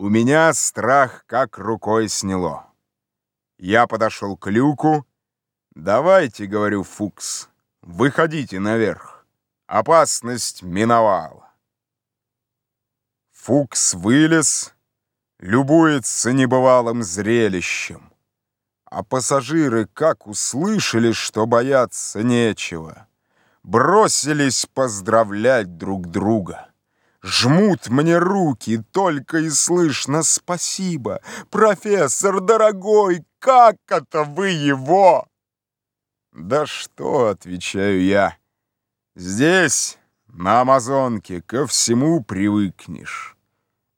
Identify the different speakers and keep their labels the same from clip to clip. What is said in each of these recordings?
Speaker 1: У меня страх как рукой сняло. Я подошел к люку. «Давайте, — говорю, Фукс, — выходите наверх. Опасность миновала». Фукс вылез, любуется небывалым зрелищем. А пассажиры как услышали, что бояться нечего, бросились поздравлять друг друга. Жмут мне руки, только и слышно «Спасибо! Профессор, дорогой, как это вы его?» «Да что?» — отвечаю я. «Здесь, на Амазонке, ко всему привыкнешь.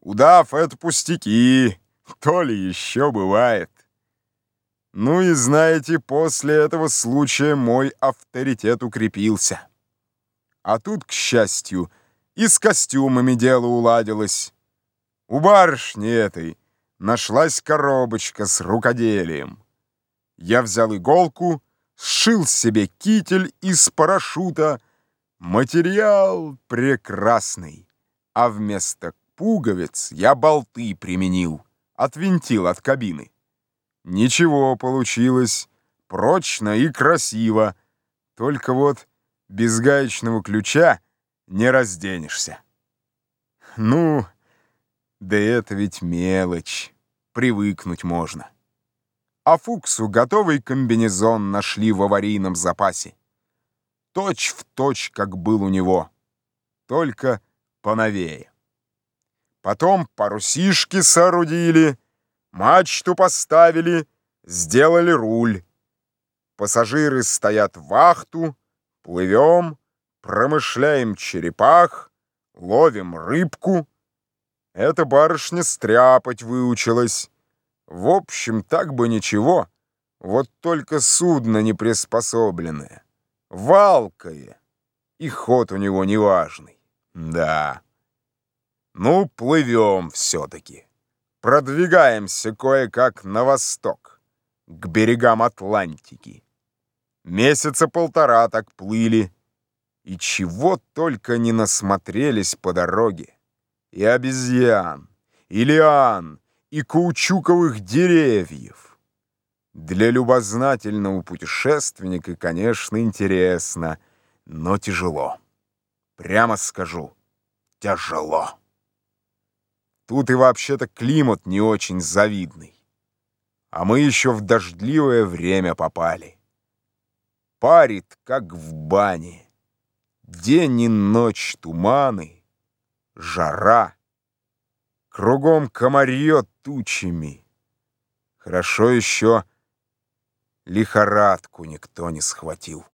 Speaker 1: Удав — это пустяки, то ли еще бывает». Ну и знаете, после этого случая мой авторитет укрепился. А тут, к счастью, — и с костюмами дело уладилось. У барышни этой нашлась коробочка с рукоделием. Я взял иголку, сшил себе китель из парашюта. Материал прекрасный, а вместо пуговиц я болты применил, отвинтил от кабины. Ничего получилось, прочно и красиво, только вот без гаечного ключа не разденешься. Ну, да это ведь мелочь, привыкнуть можно. А Фуксу готовый комбинезон нашли в аварийном запасе. Точь в точь, как был у него, только поновее. Потом парусишки соорудили, мачту поставили, сделали руль. Пассажиры стоят в вахту, плывем, промышляем черепах, ловим рыбку. Эта барышня стряпать выучилась. В общем, так бы ничего, вот только судно не приспособленное, валкое, и ход у него неважный. Да. Ну, плывем все-таки. Продвигаемся кое-как на восток, к берегам Атлантики. Месяца полтора так плыли, и чего только не насмотрелись по дороге. И обезьян, и лиан, и каучуковых деревьев. Для любознательного путешественника, конечно, интересно, но тяжело. Прямо скажу, тяжело. Тут и вообще-то климат не очень завидный. А мы еще в дождливое время попали. Парит, как в бане. День и ночь туманы, жара. Кругом комарье тучами. Хорошо еще лихорадку никто не схватил.